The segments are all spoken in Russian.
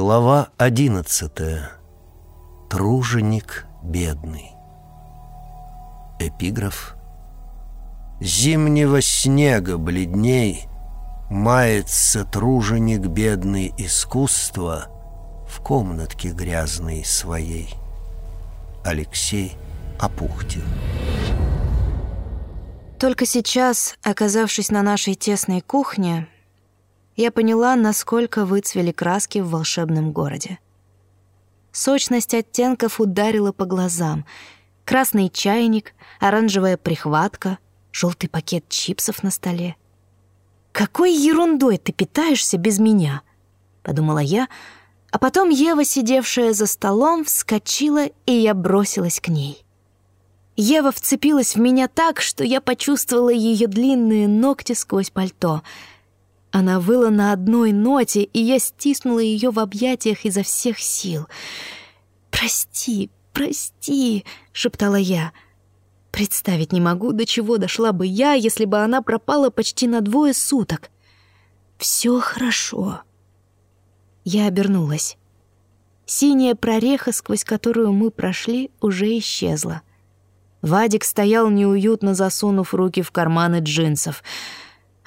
Глава одиннадцатая. Труженик бедный. Эпиграф. Зимнего снега бледней Мается труженик бедный искусства В комнатке грязной своей. Алексей Апухтин. Только сейчас, оказавшись на нашей тесной кухне, я поняла, насколько выцвели краски в волшебном городе. Сочность оттенков ударила по глазам. Красный чайник, оранжевая прихватка, желтый пакет чипсов на столе. «Какой ерундой ты питаешься без меня?» — подумала я, а потом Ева, сидевшая за столом, вскочила, и я бросилась к ней. Ева вцепилась в меня так, что я почувствовала ее длинные ногти сквозь пальто — она выла на одной ноте, и я стиснула ее в объятиях изо всех сил. «Прости, прости», — шептала я. Представить не могу, до чего дошла бы я, если бы она пропала почти на двое суток. «Все хорошо». Я обернулась. Синяя прореха, сквозь которую мы прошли, уже исчезла. Вадик стоял неуютно, засунув руки в карманы джинсов —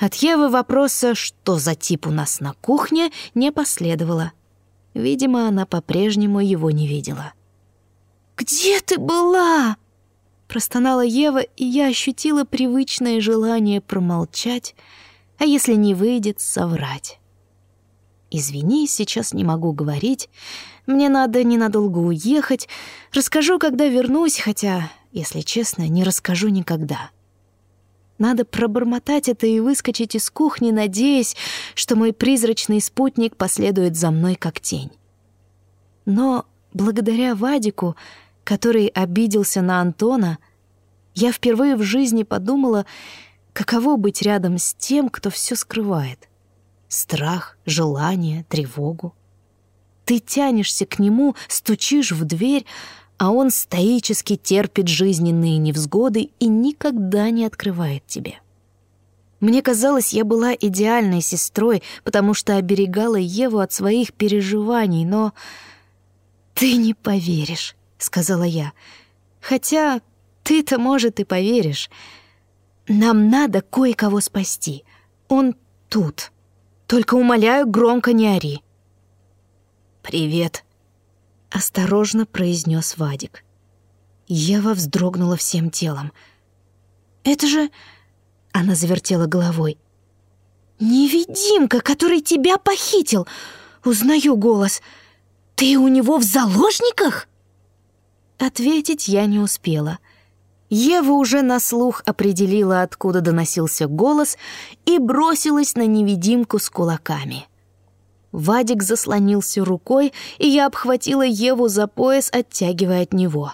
от Евы вопроса, что за тип у нас на кухне, не последовало. Видимо, она по-прежнему его не видела. «Где ты была?» Простонала Ева, и я ощутила привычное желание промолчать, а если не выйдет, соврать. «Извини, сейчас не могу говорить. Мне надо ненадолго уехать. Расскажу, когда вернусь, хотя, если честно, не расскажу никогда». Надо пробормотать это и выскочить из кухни, надеясь, что мой призрачный спутник последует за мной как тень. Но благодаря Вадику, который обиделся на Антона, я впервые в жизни подумала, каково быть рядом с тем, кто все скрывает. Страх, желание, тревогу. Ты тянешься к нему, стучишь в дверь, а он стоически терпит жизненные невзгоды и никогда не открывает тебе. Мне казалось, я была идеальной сестрой, потому что оберегала Еву от своих переживаний, но... «Ты не поверишь», — сказала я. «Хотя ты-то, может, и поверишь. Нам надо кое-кого спасти. Он тут. Только умоляю, громко не ори». «Привет», осторожно произнес Вадик. Ева вздрогнула всем телом. «Это же...» — она завертела головой. «Невидимка, который тебя похитил! Узнаю голос. Ты у него в заложниках?» Ответить я не успела. Ева уже на слух определила, откуда доносился голос, и бросилась на невидимку с кулаками. Вадик заслонился рукой, и я обхватила Еву за пояс, оттягивая от него.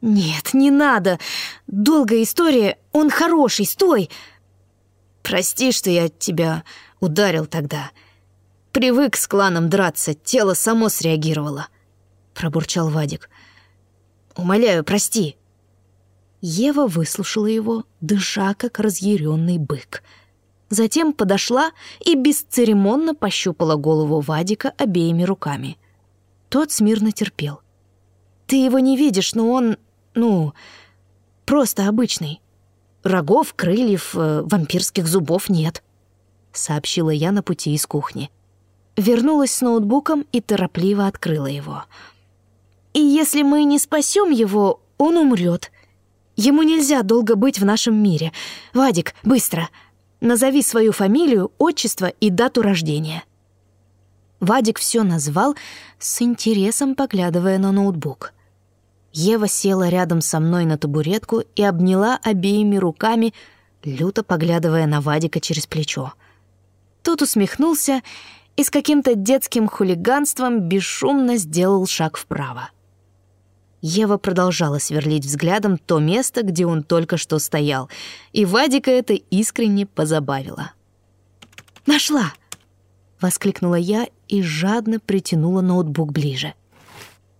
«Нет, не надо! Долгая история, он хороший, стой!» «Прости, что я тебя ударил тогда. Привык с кланом драться, тело само среагировало», — пробурчал Вадик. «Умоляю, прости». Ева выслушала его, дыша, как разъяренный бык — Затем подошла и бесцеремонно пощупала голову Вадика обеими руками. Тот смирно терпел. «Ты его не видишь, но он, ну, просто обычный. Рогов, крыльев, э, вампирских зубов нет», — сообщила я на пути из кухни. Вернулась с ноутбуком и торопливо открыла его. «И если мы не спасем его, он умрет. Ему нельзя долго быть в нашем мире. Вадик, быстро!» Назови свою фамилию, отчество и дату рождения». Вадик все назвал, с интересом поглядывая на ноутбук. Ева села рядом со мной на табуретку и обняла обеими руками, люто поглядывая на Вадика через плечо. Тот усмехнулся и с каким-то детским хулиганством бесшумно сделал шаг вправо. Ева продолжала сверлить взглядом то место, где он только что стоял, и Вадика это искренне позабавило. «Нашла!» — воскликнула я и жадно притянула ноутбук ближе.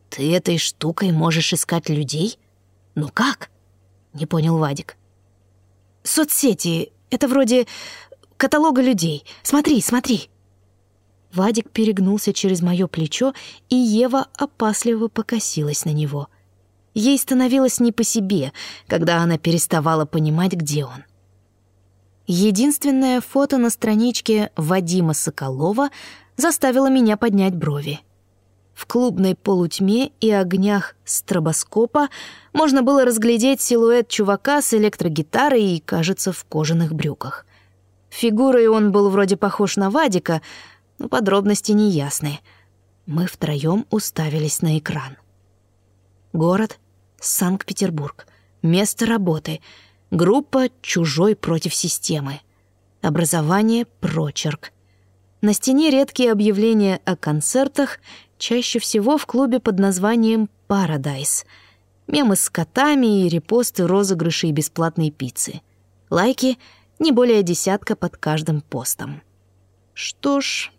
«Ты этой штукой можешь искать людей? Ну как?» — не понял Вадик. «Соцсети — это вроде каталога людей. Смотри, смотри!» Вадик перегнулся через мое плечо, и Ева опасливо покосилась на него. Ей становилось не по себе, когда она переставала понимать, где он. Единственное фото на страничке Вадима Соколова заставило меня поднять брови. В клубной полутьме и огнях стробоскопа можно было разглядеть силуэт чувака с электрогитарой и, кажется, в кожаных брюках. Фигурой он был вроде похож на Вадика, но подробности неясны. Мы втроем уставились на экран. Город — Санкт-Петербург. Место работы — группа «Чужой против системы». Образование — прочерк. На стене редкие объявления о концертах, чаще всего в клубе под названием «Парадайз». Мемы с котами и репосты розыгрышей бесплатной пиццы. Лайки — не более десятка под каждым постом. Что ж,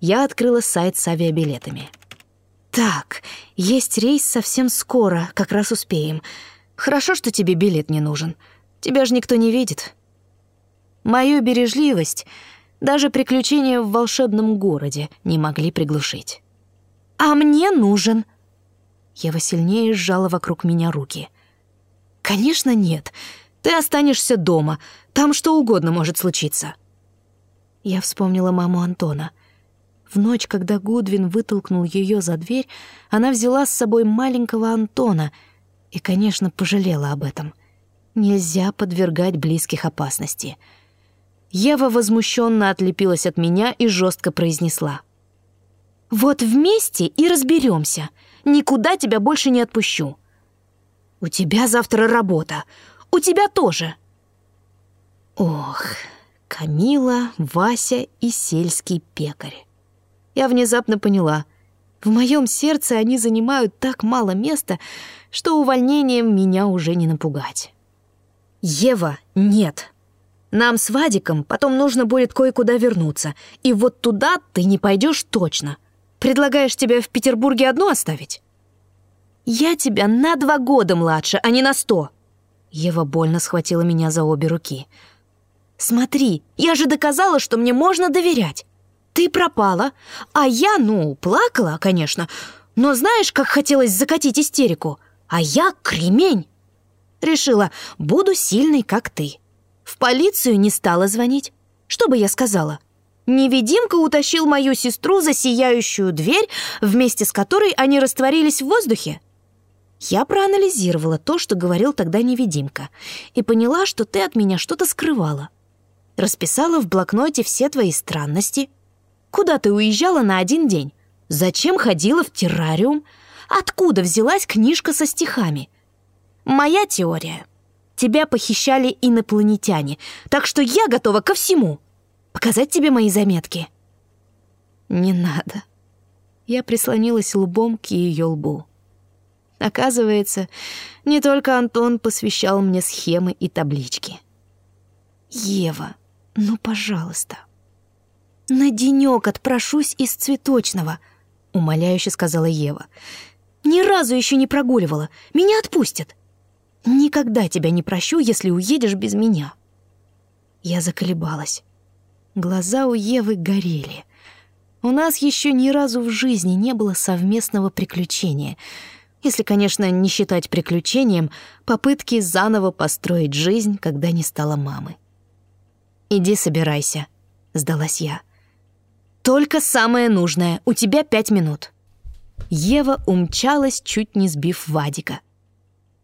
я открыла сайт с авиабилетами. «Так, есть рейс совсем скоро, как раз успеем. Хорошо, что тебе билет не нужен. Тебя же никто не видит». Мою бережливость даже приключения в волшебном городе не могли приглушить. «А мне нужен!» Ева сильнее сжала вокруг меня руки. «Конечно нет. Ты останешься дома. Там что угодно может случиться». Я вспомнила маму Антона. В ночь, когда Гудвин вытолкнул ее за дверь, она взяла с собой маленького Антона и, конечно, пожалела об этом. Нельзя подвергать близких опасности. Ева возмущенно отлепилась от меня и жестко произнесла. «Вот вместе и разберемся. Никуда тебя больше не отпущу. У тебя завтра работа. У тебя тоже». Ох, Камила, Вася и сельский пекарь я внезапно поняла. В моем сердце они занимают так мало места, что увольнением меня уже не напугать. «Ева, нет. Нам с Вадиком потом нужно будет кое-куда вернуться, и вот туда ты не пойдешь точно. Предлагаешь тебя в Петербурге одну оставить?» «Я тебя на два года младше, а не на сто!» Ева больно схватила меня за обе руки. «Смотри, я же доказала, что мне можно доверять. Ты пропала, а я, ну, плакала, конечно, но знаешь, как хотелось закатить истерику? А я кремень. Решила, буду сильной, как ты. В полицию не стала звонить. Что бы я сказала? Невидимка утащил мою сестру за сияющую дверь, вместе с которой они растворились в воздухе. Я проанализировала то, что говорил тогда невидимка, и поняла, что ты от меня что-то скрывала. Расписала в блокноте все твои странности, Куда ты уезжала на один день? Зачем ходила в террариум? Откуда взялась книжка со стихами? Моя теория. Тебя похищали инопланетяне, так что я готова ко всему. Показать тебе мои заметки? Не надо. Я прислонилась лбом к ее лбу. Оказывается, не только Антон посвящал мне схемы и таблички. Ева, ну, пожалуйста, «На денёк отпрошусь из цветочного», — умоляюще сказала Ева. «Ни разу еще не прогуливала. Меня отпустят. Никогда тебя не прощу, если уедешь без меня». Я заколебалась. Глаза у Евы горели. У нас еще ни разу в жизни не было совместного приключения. Если, конечно, не считать приключением попытки заново построить жизнь, когда не стала мамы. «Иди собирайся», — сдалась я. Только самое нужное. У тебя пять минут». Ева умчалась, чуть не сбив Вадика.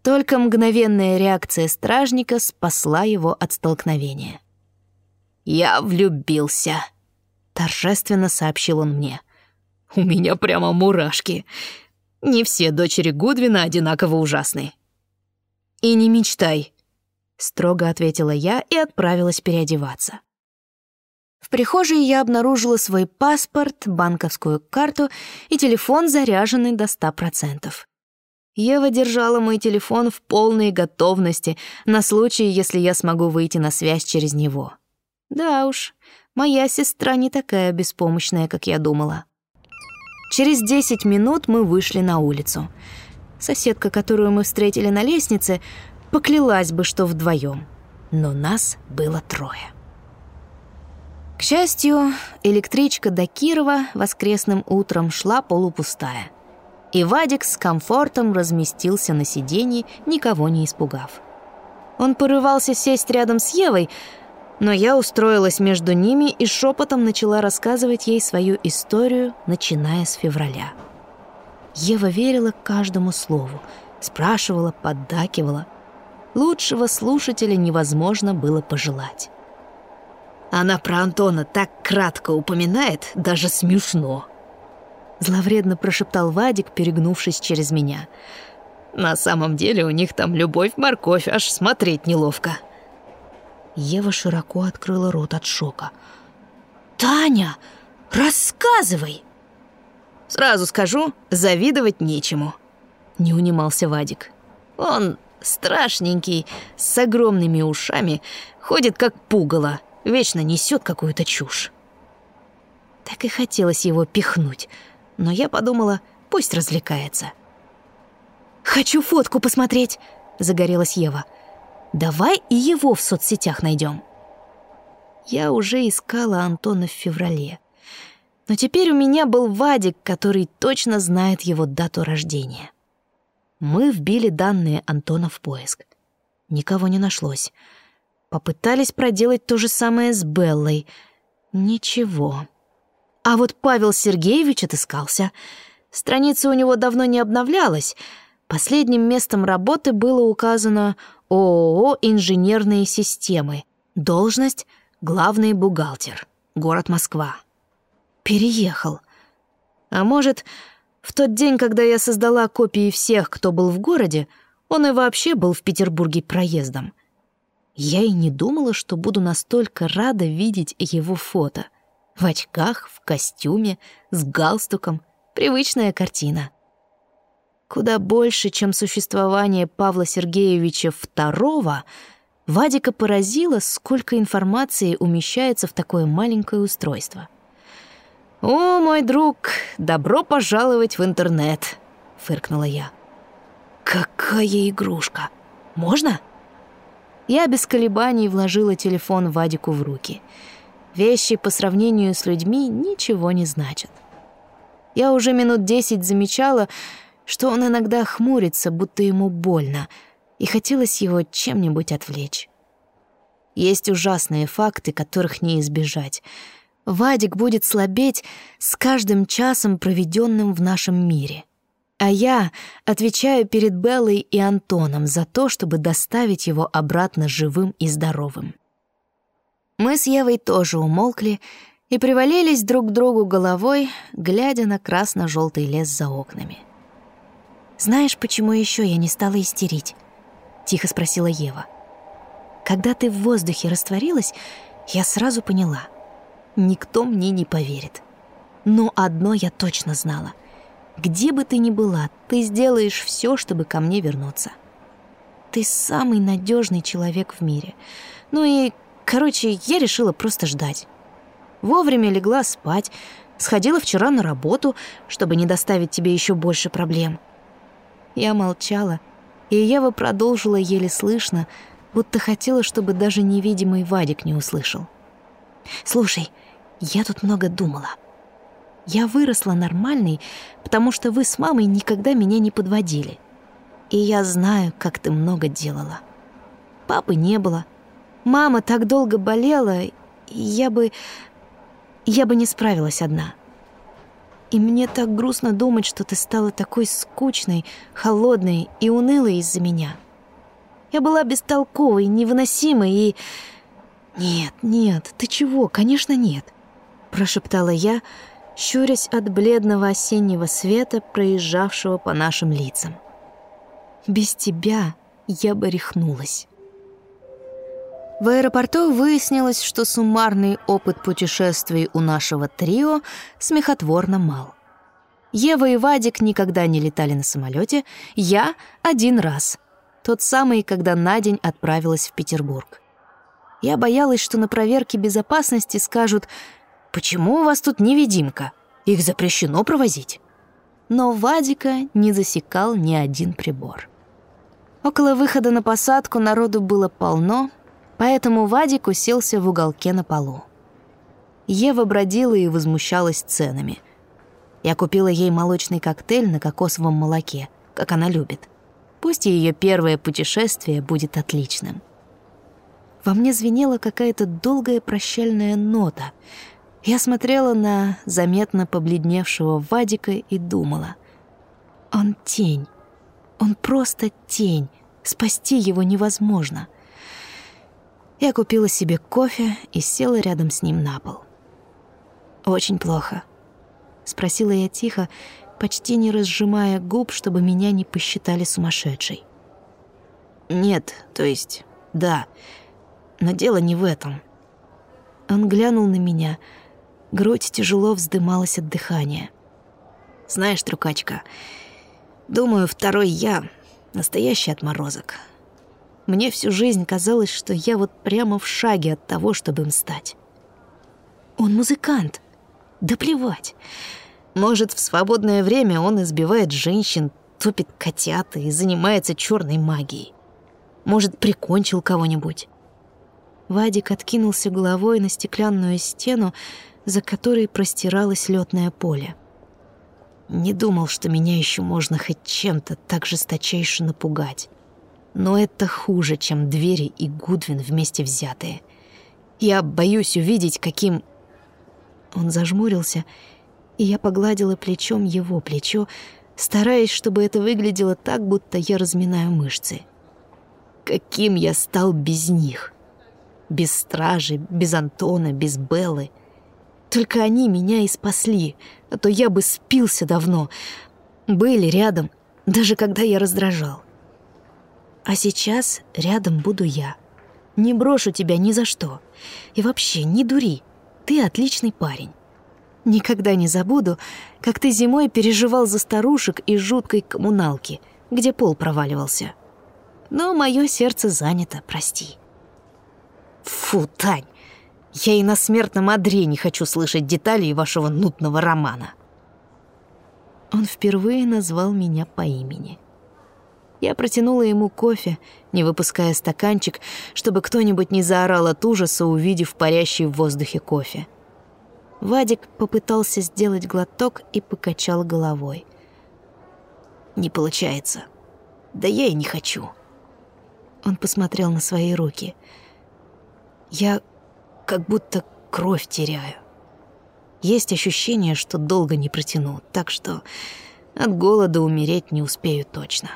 Только мгновенная реакция стражника спасла его от столкновения. «Я влюбился», — торжественно сообщил он мне. «У меня прямо мурашки. Не все дочери Гудвина одинаково ужасны». «И не мечтай», — строго ответила я и отправилась переодеваться. В прихожей я обнаружила свой паспорт, банковскую карту и телефон, заряженный до ста процентов. Ева держала мой телефон в полной готовности на случай, если я смогу выйти на связь через него. Да уж, моя сестра не такая беспомощная, как я думала. Через десять минут мы вышли на улицу. Соседка, которую мы встретили на лестнице, поклялась бы, что вдвоем. Но нас было трое. К счастью, электричка до Кирова воскресным утром шла полупустая. И Вадик с комфортом разместился на сиденье, никого не испугав. Он порывался сесть рядом с Евой, но я устроилась между ними и шепотом начала рассказывать ей свою историю, начиная с февраля. Ева верила каждому слову, спрашивала, поддакивала. Лучшего слушателя невозможно было пожелать. Она про Антона так кратко упоминает, даже смешно. Зловредно прошептал Вадик, перегнувшись через меня. На самом деле у них там любовь-морковь, аж смотреть неловко. Ева широко открыла рот от шока. «Таня, рассказывай!» «Сразу скажу, завидовать нечему», — не унимался Вадик. «Он страшненький, с огромными ушами, ходит как пугало, вечно несет какую-то чушь». Так и хотелось его пихнуть, но я подумала, пусть развлекается. «Хочу фотку посмотреть», — загорелась Ева. Давай и его в соцсетях найдем. Я уже искала Антона в феврале. Но теперь у меня был Вадик, который точно знает его дату рождения. Мы вбили данные Антона в поиск. Никого не нашлось. Попытались проделать то же самое с Беллой. Ничего. А вот Павел Сергеевич отыскался. Страница у него давно не обновлялась. Последним местом работы было указано ООО «Инженерные системы». Должность — главный бухгалтер. Город Москва. Переехал. А может, в тот день, когда я создала копии всех, кто был в городе, он и вообще был в Петербурге проездом. Я и не думала, что буду настолько рада видеть его фото. В очках, в костюме, с галстуком. Привычная картина куда больше, чем существование Павла Сергеевича II, Вадика поразило, сколько информации умещается в такое маленькое устройство. «О, мой друг, добро пожаловать в интернет!» — фыркнула я. «Какая игрушка! Можно?» Я без колебаний вложила телефон Вадику в руки. Вещи по сравнению с людьми ничего не значат. Я уже минут десять замечала, что он иногда хмурится, будто ему больно, и хотелось его чем-нибудь отвлечь. Есть ужасные факты, которых не избежать. Вадик будет слабеть с каждым часом, проведенным в нашем мире. А я отвечаю перед Беллой и Антоном за то, чтобы доставить его обратно живым и здоровым. Мы с Евой тоже умолкли и привалились друг к другу головой, глядя на красно-желтый лес за окнами. «Знаешь, почему еще я не стала истерить?» — тихо спросила Ева. «Когда ты в воздухе растворилась, я сразу поняла. Никто мне не поверит. Но одно я точно знала. Где бы ты ни была, ты сделаешь все, чтобы ко мне вернуться. Ты самый надежный человек в мире. Ну и, короче, я решила просто ждать. Вовремя легла спать, сходила вчера на работу, чтобы не доставить тебе еще больше проблем». Я молчала, и Ева продолжила еле слышно, будто хотела, чтобы даже невидимый Вадик не услышал. «Слушай, я тут много думала. Я выросла нормальной, потому что вы с мамой никогда меня не подводили. И я знаю, как ты много делала. Папы не было. Мама так долго болела, я бы... Я бы не справилась одна». И мне так грустно думать, что ты стала такой скучной, холодной и унылой из-за меня. Я была бестолковой, невыносимой и... «Нет, нет, ты чего? Конечно, нет», — прошептала я, щурясь от бледного осеннего света, проезжавшего по нашим лицам. «Без тебя я бы рехнулась». В аэропорту выяснилось, что суммарный опыт путешествий у нашего трио смехотворно мал. Ева и Вадик никогда не летали на самолете, я один раз. Тот самый, когда на день отправилась в Петербург. Я боялась, что на проверке безопасности скажут «Почему у вас тут невидимка? Их запрещено провозить». Но Вадика не засекал ни один прибор. Около выхода на посадку народу было полно, поэтому Вадик уселся в уголке на полу. Ева бродила и возмущалась ценами. Я купила ей молочный коктейль на кокосовом молоке, как она любит. Пусть ее первое путешествие будет отличным. Во мне звенела какая-то долгая прощальная нота. Я смотрела на заметно побледневшего Вадика и думала. Он тень. Он просто тень. Спасти его невозможно. Я купила себе кофе и села рядом с ним на пол. «Очень плохо», — спросила я тихо, почти не разжимая губ, чтобы меня не посчитали сумасшедшей. «Нет, то есть, да, но дело не в этом». Он глянул на меня, грудь тяжело вздымалась от дыхания. «Знаешь, трюкачка, думаю, второй я — настоящий отморозок. Мне всю жизнь казалось, что я вот прямо в шаге от того, чтобы им стать. Он музыкант. Да плевать. Может, в свободное время он избивает женщин, топит котят и занимается черной магией. Может, прикончил кого-нибудь. Вадик откинулся головой на стеклянную стену, за которой простиралось летное поле. Не думал, что меня еще можно хоть чем-то так жесточайше напугать. Но это хуже, чем двери и Гудвин вместе взятые. Я боюсь увидеть, каким... Он зажмурился, и я погладила плечом его плечо, стараясь, чтобы это выглядело так, будто я разминаю мышцы. Каким я стал без них. Без стражи, без Антона, без Беллы. Только они меня и спасли, а то я бы спился давно. Были рядом, даже когда я раздражал. А сейчас рядом буду я. Не брошу тебя ни за что. И вообще, не дури. Ты отличный парень. Никогда не забуду, как ты зимой переживал за старушек из жуткой коммуналки, где пол проваливался. Но мое сердце занято, прости. Фу, Тань, я и на смертном одре не хочу слышать деталей вашего нудного романа. Он впервые назвал меня по имени. Я протянула ему кофе, не выпуская стаканчик, чтобы кто-нибудь не заорал от ужаса, увидев парящий в воздухе кофе. Вадик попытался сделать глоток и покачал головой. «Не получается. Да я и не хочу». Он посмотрел на свои руки. «Я как будто кровь теряю. Есть ощущение, что долго не протяну, так что от голода умереть не успею точно».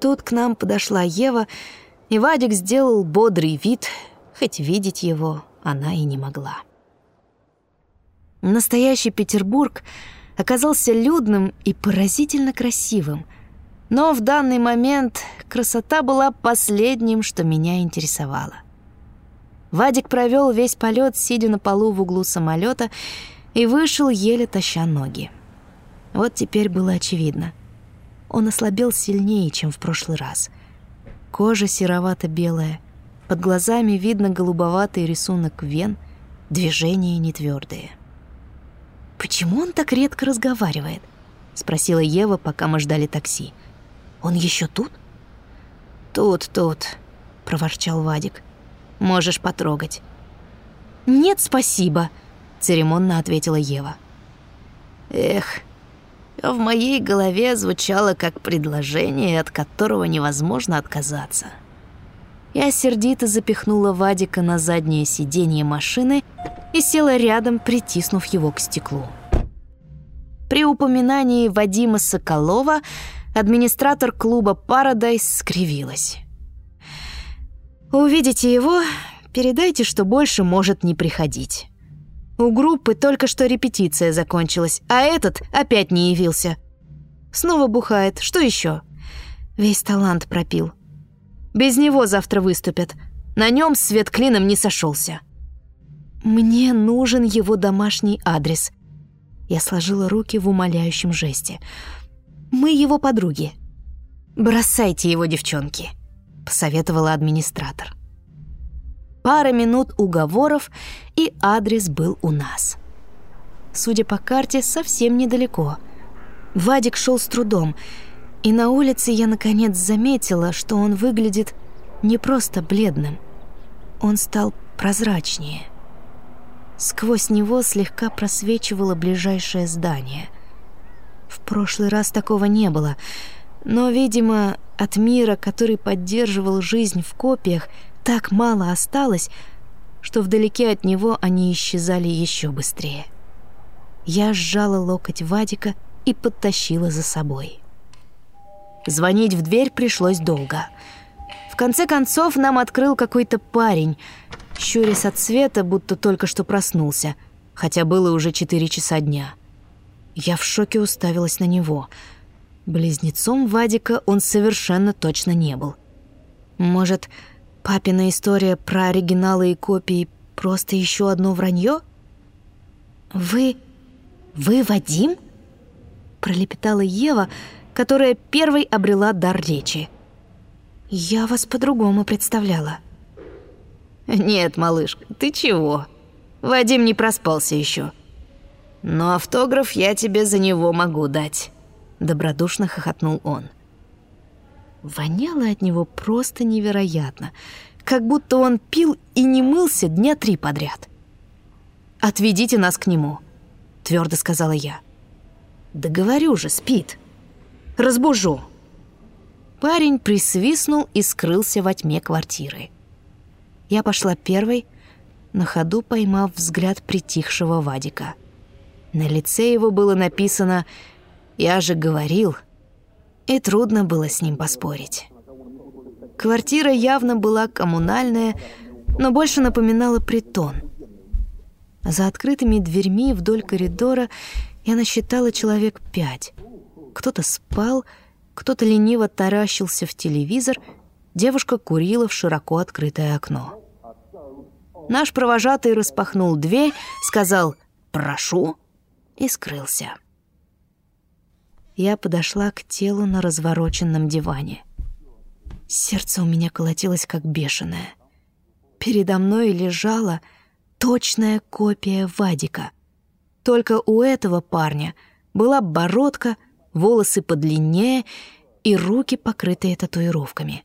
Тут к нам подошла Ева, и Вадик сделал бодрый вид, хоть видеть его она и не могла. Настоящий Петербург оказался людным и поразительно красивым, но в данный момент красота была последним, что меня интересовало. Вадик провел весь полет, сидя на полу в углу самолета, и вышел, еле таща ноги. Вот теперь было очевидно — он ослабел сильнее, чем в прошлый раз. Кожа серовато-белая, под глазами видно голубоватый рисунок вен, движения нетвёрдые. «Почему он так редко разговаривает?» — спросила Ева, пока мы ждали такси. «Он еще тут?» «Тут, тут», — проворчал Вадик. «Можешь потрогать». «Нет, спасибо», — церемонно ответила Ева. «Эх, в моей голове звучало как предложение, от которого невозможно отказаться. Я сердито запихнула Вадика на заднее сиденье машины и села рядом, притиснув его к стеклу. При упоминании Вадима Соколова администратор клуба «Парадайз» скривилась. «Увидите его, передайте, что больше может не приходить». У группы только что репетиция закончилась, а этот опять не явился. Снова бухает. Что еще? Весь талант пропил. Без него завтра выступят. На нем свет клином не сошелся. Мне нужен его домашний адрес. Я сложила руки в умоляющем жесте. Мы его подруги. Бросайте его, девчонки, посоветовала администратор. Пара минут уговоров, и адрес был у нас. Судя по карте, совсем недалеко. Вадик шел с трудом, и на улице я наконец заметила, что он выглядит не просто бледным. Он стал прозрачнее. Сквозь него слегка просвечивало ближайшее здание. В прошлый раз такого не было, но, видимо, от мира, который поддерживал жизнь в копиях, так мало осталось, что вдалеке от него они исчезали еще быстрее. Я сжала локоть Вадика и подтащила за собой. Звонить в дверь пришлось долго. В конце концов нам открыл какой-то парень, щурясь от света, будто только что проснулся, хотя было уже четыре часа дня. Я в шоке уставилась на него. Близнецом Вадика он совершенно точно не был. Может, папина история про оригиналы и копии просто еще одно вранье? «Вы... вы Вадим?» пролепетала Ева, которая первой обрела дар речи. «Я вас по-другому представляла». «Нет, малышка, ты чего? Вадим не проспался еще. Но автограф я тебе за него могу дать», — добродушно хохотнул он. Воняло от него просто невероятно, как будто он пил и не мылся дня три подряд. «Отведите нас к нему», — твердо сказала я. Да говорю же, спит. Разбужу. Парень присвистнул и скрылся во тьме квартиры. Я пошла первой, на ходу поймав взгляд притихшего Вадика. На лице его было написано «Я же говорил», и трудно было с ним поспорить. Квартира явно была коммунальная, но больше напоминала притон. За открытыми дверьми вдоль коридора я насчитала человек пять. Кто-то спал, кто-то лениво таращился в телевизор, девушка курила в широко открытое окно. Наш провожатый распахнул дверь, сказал «Прошу» и скрылся. Я подошла к телу на развороченном диване. Сердце у меня колотилось как бешеное. Передо мной лежала точная копия Вадика. Только у этого парня была бородка, волосы подлиннее и руки, покрытые татуировками.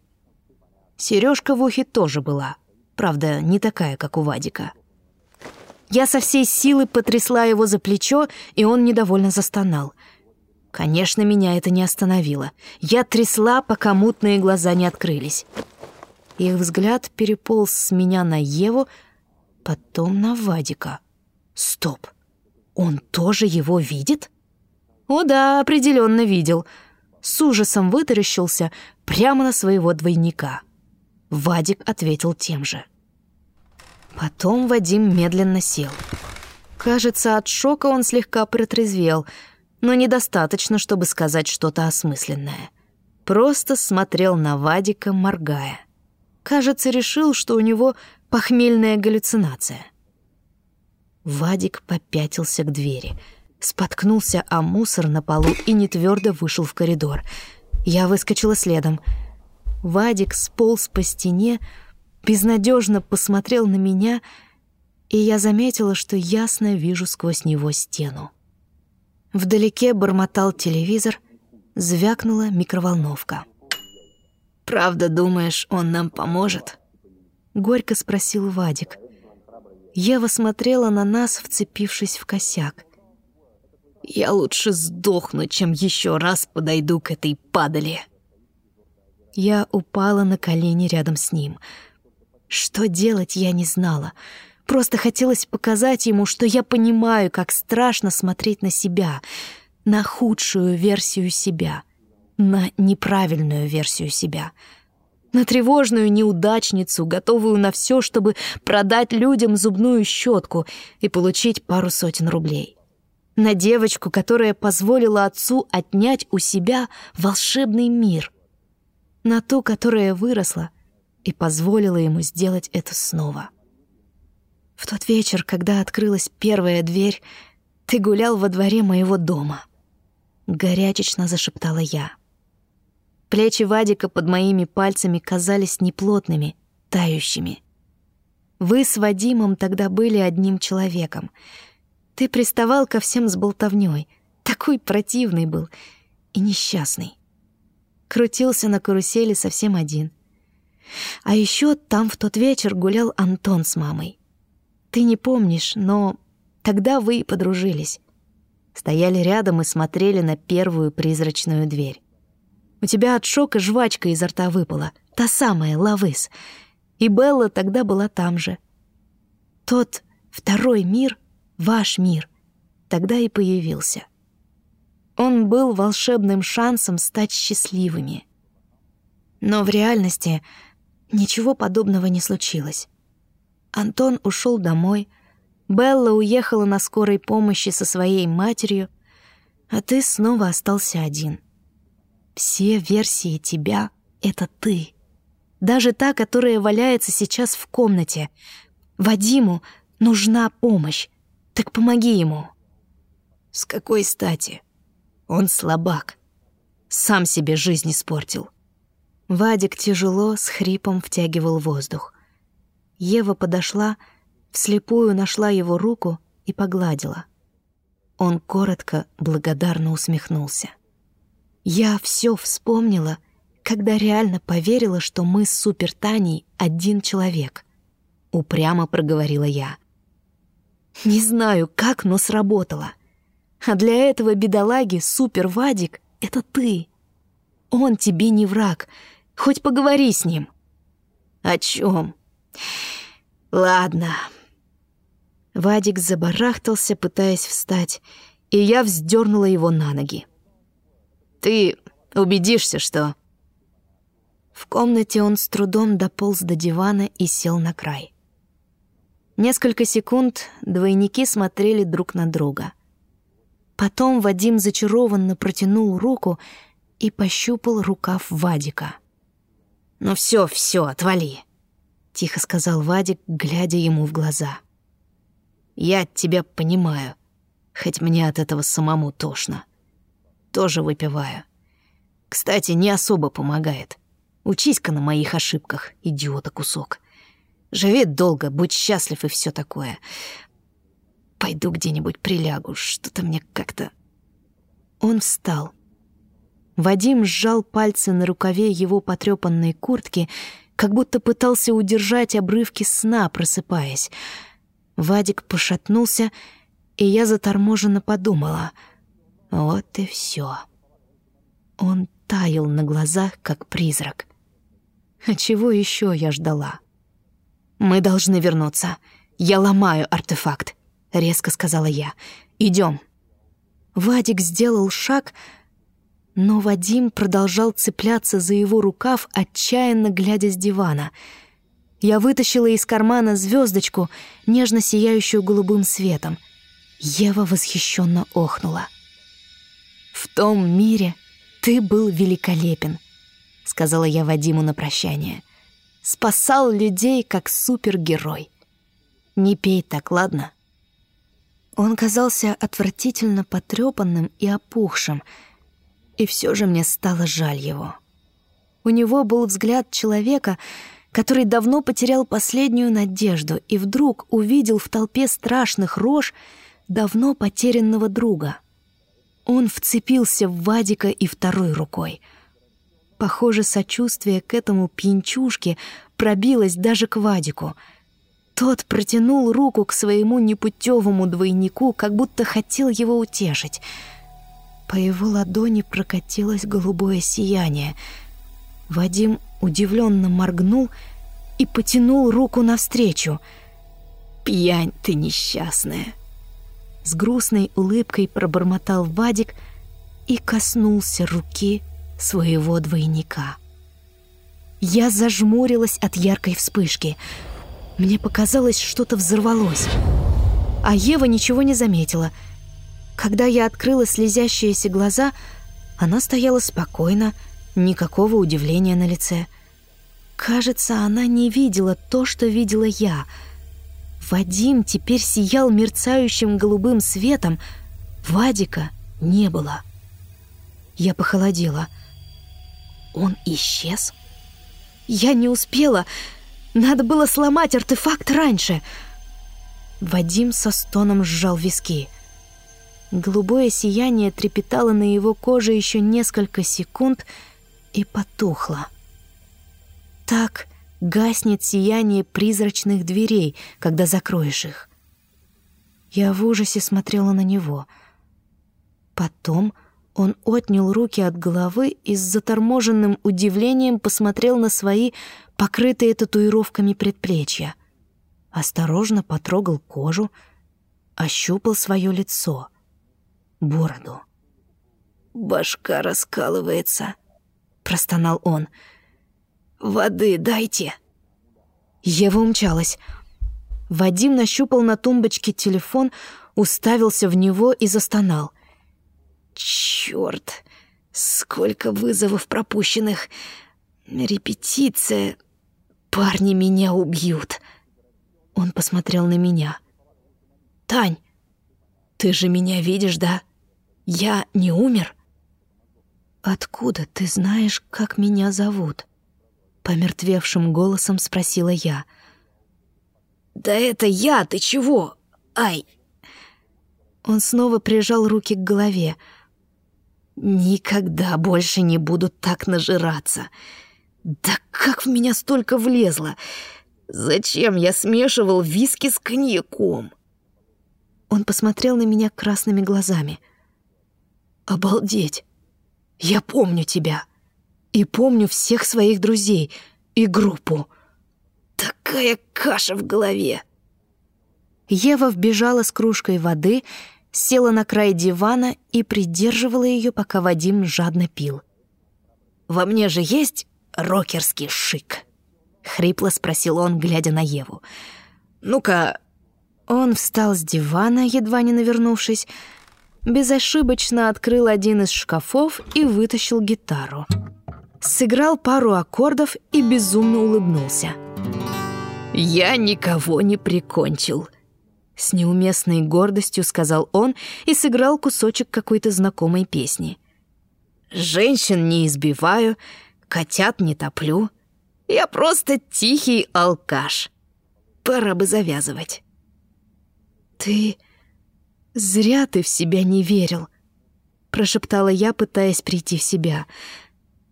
Сережка в ухе тоже была, правда, не такая, как у Вадика. Я со всей силы потрясла его за плечо, и он недовольно застонал. Конечно, меня это не остановило. Я трясла, пока мутные глаза не открылись. Их взгляд переполз с меня на Еву, потом на Вадика. Стоп. Он тоже его видит? О да, определенно видел. С ужасом вытаращился прямо на своего двойника. Вадик ответил тем же. Потом Вадим медленно сел. Кажется, от шока он слегка протрезвел, но недостаточно, чтобы сказать что-то осмысленное. Просто смотрел на Вадика, моргая. Кажется, решил, что у него похмельная галлюцинация. Вадик попятился к двери, споткнулся о мусор на полу и нетвёрдо вышел в коридор. Я выскочила следом. Вадик сполз по стене, безнадежно посмотрел на меня, и я заметила, что ясно вижу сквозь него стену. Вдалеке бормотал телевизор, звякнула микроволновка. «Правда думаешь, он нам поможет?» Горько спросил Вадик — Ева смотрела на нас, вцепившись в косяк. «Я лучше сдохну, чем еще раз подойду к этой падали». Я упала на колени рядом с ним. Что делать, я не знала. Просто хотелось показать ему, что я понимаю, как страшно смотреть на себя, на худшую версию себя, на неправильную версию себя — на тревожную неудачницу, готовую на все, чтобы продать людям зубную щетку и получить пару сотен рублей. На девочку, которая позволила отцу отнять у себя волшебный мир. На ту, которая выросла и позволила ему сделать это снова. В тот вечер, когда открылась первая дверь, ты гулял во дворе моего дома. Горячечно зашептала я. Плечи Вадика под моими пальцами казались неплотными, тающими. Вы с Вадимом тогда были одним человеком. Ты приставал ко всем с болтовнёй, такой противный был и несчастный. Крутился на карусели совсем один. А еще там в тот вечер гулял Антон с мамой. Ты не помнишь, но тогда вы подружились. Стояли рядом и смотрели на первую призрачную дверь. У тебя от шока жвачка изо рта выпала, та самая, Лавыс. И Белла тогда была там же. Тот второй мир, ваш мир, тогда и появился. Он был волшебным шансом стать счастливыми. Но в реальности ничего подобного не случилось. Антон ушел домой, Белла уехала на скорой помощи со своей матерью, а ты снова остался один. Все версии тебя — это ты. Даже та, которая валяется сейчас в комнате. Вадиму нужна помощь. Так помоги ему. С какой стати? Он слабак. Сам себе жизнь испортил. Вадик тяжело, с хрипом втягивал воздух. Ева подошла, вслепую нашла его руку и погладила. Он коротко, благодарно усмехнулся. Я все вспомнила, когда реально поверила, что мы с Супер Таней один человек. Упрямо проговорила я. Не знаю, как, но сработало. А для этого бедолаги Супер Вадик — это ты. Он тебе не враг, хоть поговори с ним. О чем? Ладно. Вадик забарахтался, пытаясь встать, и я вздернула его на ноги. Ты убедишься, что...» В комнате он с трудом дополз до дивана и сел на край. Несколько секунд двойники смотрели друг на друга. Потом Вадим зачарованно протянул руку и пощупал рукав Вадика. «Ну все, все, отвали», — тихо сказал Вадик, глядя ему в глаза. «Я тебя понимаю, хоть мне от этого самому тошно тоже выпиваю. Кстати, не особо помогает. Учись-ка на моих ошибках, идиота кусок. Живи долго, будь счастлив и все такое. Пойду где-нибудь прилягу, что-то мне как-то... Он встал. Вадим сжал пальцы на рукаве его потрепанной куртки, как будто пытался удержать обрывки сна, просыпаясь. Вадик пошатнулся, и я заторможенно подумала — вот и все. Он таял на глазах, как призрак. А чего еще я ждала? «Мы должны вернуться. Я ломаю артефакт», — резко сказала я. Идем. Вадик сделал шаг, но Вадим продолжал цепляться за его рукав, отчаянно глядя с дивана. Я вытащила из кармана звездочку, нежно сияющую голубым светом. Ева восхищенно охнула. «В том мире ты был великолепен», — сказала я Вадиму на прощание. «Спасал людей, как супергерой. Не пей так, ладно?» Он казался отвратительно потрепанным и опухшим, и все же мне стало жаль его. У него был взгляд человека, который давно потерял последнюю надежду и вдруг увидел в толпе страшных рож давно потерянного друга — он вцепился в Вадика и второй рукой. Похоже, сочувствие к этому пьянчушке пробилось даже к Вадику. Тот протянул руку к своему непутевому двойнику, как будто хотел его утешить. По его ладони прокатилось голубое сияние. Вадим удивленно моргнул и потянул руку навстречу. «Пьянь ты несчастная!» С грустной улыбкой пробормотал Вадик и коснулся руки своего двойника. Я зажмурилась от яркой вспышки. Мне показалось, что-то взорвалось. А Ева ничего не заметила. Когда я открыла слезящиеся глаза, она стояла спокойно, никакого удивления на лице. Кажется, она не видела то, что видела я — Вадим теперь сиял мерцающим голубым светом. Вадика не было. Я похолодела. Он исчез? Я не успела. Надо было сломать артефакт раньше. Вадим со стоном сжал виски. Голубое сияние трепетало на его коже еще несколько секунд и потухло. Так гаснет сияние призрачных дверей, когда закроешь их. Я в ужасе смотрела на него. Потом он отнял руки от головы и с заторможенным удивлением посмотрел на свои покрытые татуировками предплечья. Осторожно потрогал кожу, ощупал свое лицо, бороду. «Башка раскалывается», — простонал он. «Воды дайте». Ева умчалась. Вадим нащупал на тумбочке телефон, уставился в него и застонал. «Чёрт! Сколько вызовов пропущенных! Репетиция! Парни меня убьют!» Он посмотрел на меня. «Тань, ты же меня видишь, да? Я не умер?» «Откуда ты знаешь, как меня зовут?» Помертвевшим голосом спросила я. «Да это я, ты чего? Ай!» Он снова прижал руки к голове. «Никогда больше не буду так нажираться. Да как в меня столько влезло! Зачем я смешивал виски с коньяком?» Он посмотрел на меня красными глазами. «Обалдеть! Я помню тебя. И помню всех своих друзей и группу. Такая каша в голове. Ева вбежала с кружкой воды, села на край дивана и придерживала ее, пока Вадим жадно пил. «Во мне же есть рокерский шик?» — хрипло спросил он, глядя на Еву. «Ну-ка...» Он встал с дивана, едва не навернувшись, безошибочно открыл один из шкафов и вытащил гитару. Сыграл пару аккордов и безумно улыбнулся. «Я никого не прикончил», — с неуместной гордостью сказал он и сыграл кусочек какой-то знакомой песни. «Женщин не избиваю, котят не топлю. Я просто тихий алкаш. Пора бы завязывать». «Ты...» «Зря ты в себя не верил», — прошептала я, пытаясь прийти в себя.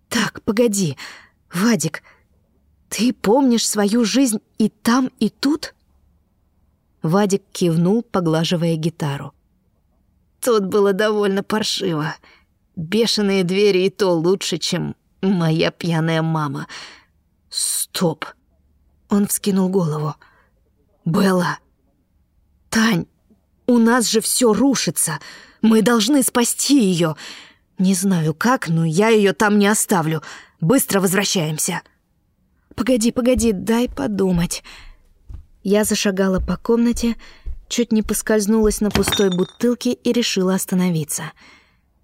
«Так, погоди, Вадик, ты помнишь свою жизнь и там, и тут?» Вадик кивнул, поглаживая гитару. «Тут было довольно паршиво. Бешеные двери и то лучше, чем моя пьяная мама. Стоп!» Он вскинул голову. «Белла! Тань, у нас же все рушится. Мы должны спасти ее. Не знаю как, но я ее там не оставлю. Быстро возвращаемся. Погоди, погоди, дай подумать. Я зашагала по комнате, чуть не поскользнулась на пустой бутылке и решила остановиться.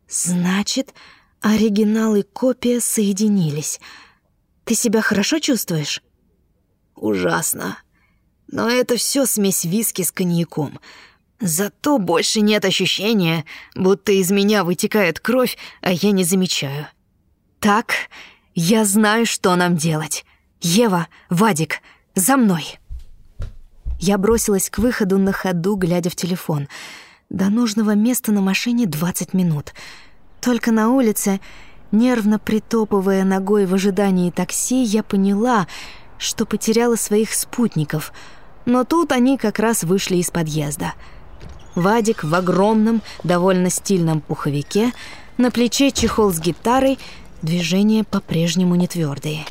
Значит, оригинал и копия соединились. Ты себя хорошо чувствуешь? Ужасно. Но это все смесь виски с коньяком. Зато больше нет ощущения, будто из меня вытекает кровь, а я не замечаю. Так, я знаю, что нам делать. Ева, Вадик, за мной. Я бросилась к выходу на ходу, глядя в телефон. До нужного места на машине 20 минут. Только на улице, нервно притопывая ногой в ожидании такси, я поняла, что потеряла своих спутников. Но тут они как раз вышли из подъезда — Вадик в огромном, довольно стильном пуховике, на плече чехол с гитарой, движения по-прежнему не твердые.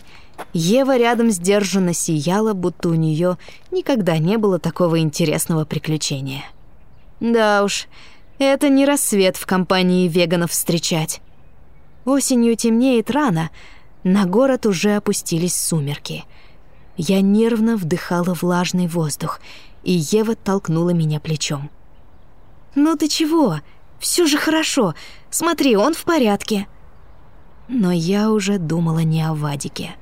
Ева рядом сдержанно сияла, будто у нее никогда не было такого интересного приключения. Да уж, это не рассвет в компании веганов встречать. Осенью темнеет рано, на город уже опустились сумерки. Я нервно вдыхала влажный воздух, и Ева толкнула меня плечом. «Ну ты чего? Все же хорошо. Смотри, он в порядке». Но я уже думала не о Вадике.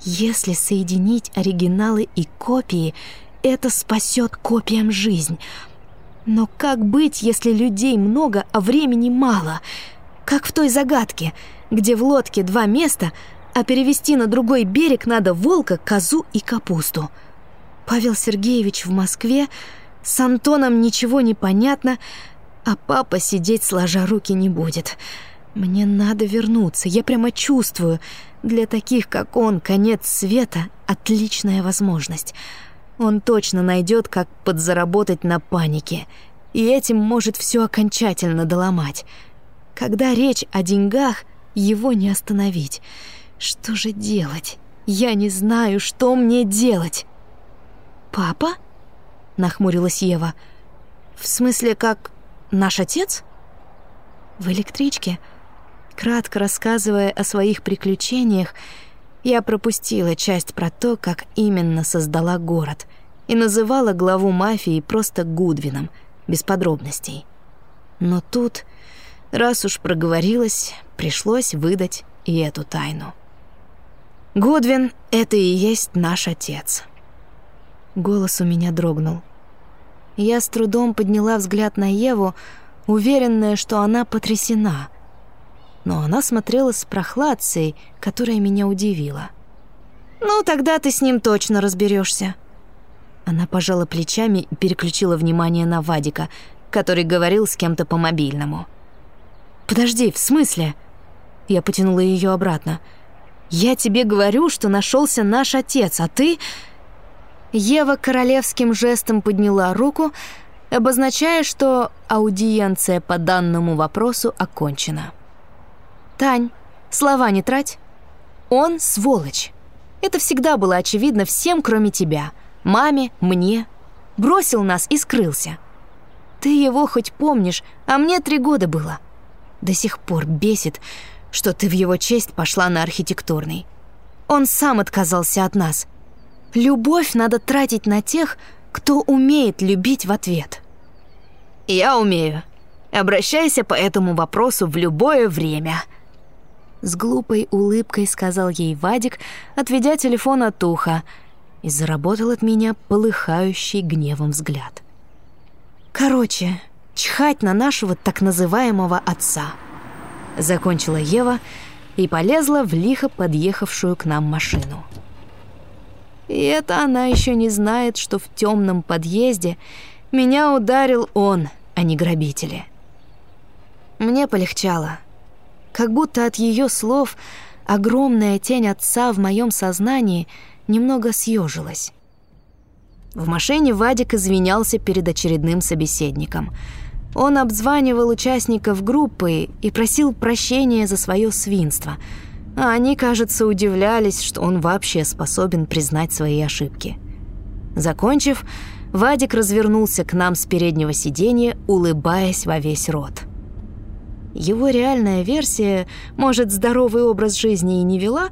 Если соединить оригиналы и копии, это спасет копиям жизнь. Но как быть, если людей много, а времени мало? Как в той загадке, где в лодке два места, а перевести на другой берег надо волка, козу и капусту. Павел Сергеевич в Москве с Антоном ничего не понятно, а папа сидеть сложа руки не будет. Мне надо вернуться, я прямо чувствую. Для таких, как он, конец света — отличная возможность. Он точно найдет, как подзаработать на панике, и этим может все окончательно доломать. Когда речь о деньгах, его не остановить. Что же делать? Я не знаю, что мне делать. «Папа?» — нахмурилась Ева. «В смысле, как наш отец?» В электричке, кратко рассказывая о своих приключениях, я пропустила часть про то, как именно создала город, и называла главу мафии просто Гудвином, без подробностей. Но тут, раз уж проговорилась, пришлось выдать и эту тайну. Гудвин — это и есть наш отец. Голос у меня дрогнул. Я с трудом подняла взгляд на Еву, уверенная, что она потрясена. Но она смотрела с прохладцей, которая меня удивила. «Ну, тогда ты с ним точно разберешься. Она пожала плечами и переключила внимание на Вадика, который говорил с кем-то по мобильному. «Подожди, в смысле?» Я потянула ее обратно. «Я тебе говорю, что нашелся наш отец, а ты...» Ева королевским жестом подняла руку, обозначая, что аудиенция по данному вопросу окончена. «Тань, слова не трать. Он сволочь. Это всегда было очевидно всем, кроме тебя. Маме, мне. Бросил нас и скрылся. Ты его хоть помнишь, а мне три года было. До сих пор бесит, что ты в его честь пошла на архитектурный. Он сам отказался от нас. Любовь надо тратить на тех, кто умеет любить в ответ. Я умею. Обращайся по этому вопросу в любое время. С глупой улыбкой сказал ей Вадик, отведя телефон от уха, и заработал от меня полыхающий гневом взгляд. Короче, чхать на нашего так называемого отца. Закончила Ева и полезла в лихо подъехавшую к нам машину. И это она еще не знает, что в темном подъезде меня ударил он, а не грабители. Мне полегчало. Как будто от ее слов огромная тень отца в моем сознании немного съежилась. В машине Вадик извинялся перед очередным собеседником. Он обзванивал участников группы и просил прощения за свое свинство, а они, кажется, удивлялись, что он вообще способен признать свои ошибки. Закончив, Вадик развернулся к нам с переднего сиденья, улыбаясь во весь рот. Его реальная версия, может, здоровый образ жизни и не вела,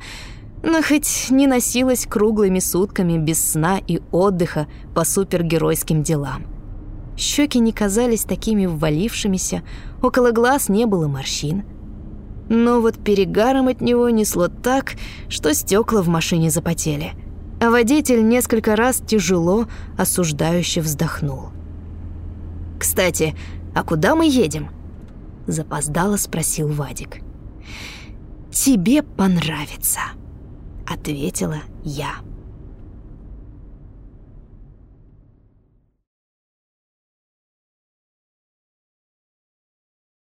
но хоть не носилась круглыми сутками без сна и отдыха по супергеройским делам. Щеки не казались такими ввалившимися, около глаз не было морщин. Но вот перегаром от него несло так, что стекла в машине запотели. А водитель несколько раз тяжело, осуждающе вздохнул. «Кстати, а куда мы едем?» Запоздало спросил Вадик. «Тебе понравится» ответила я.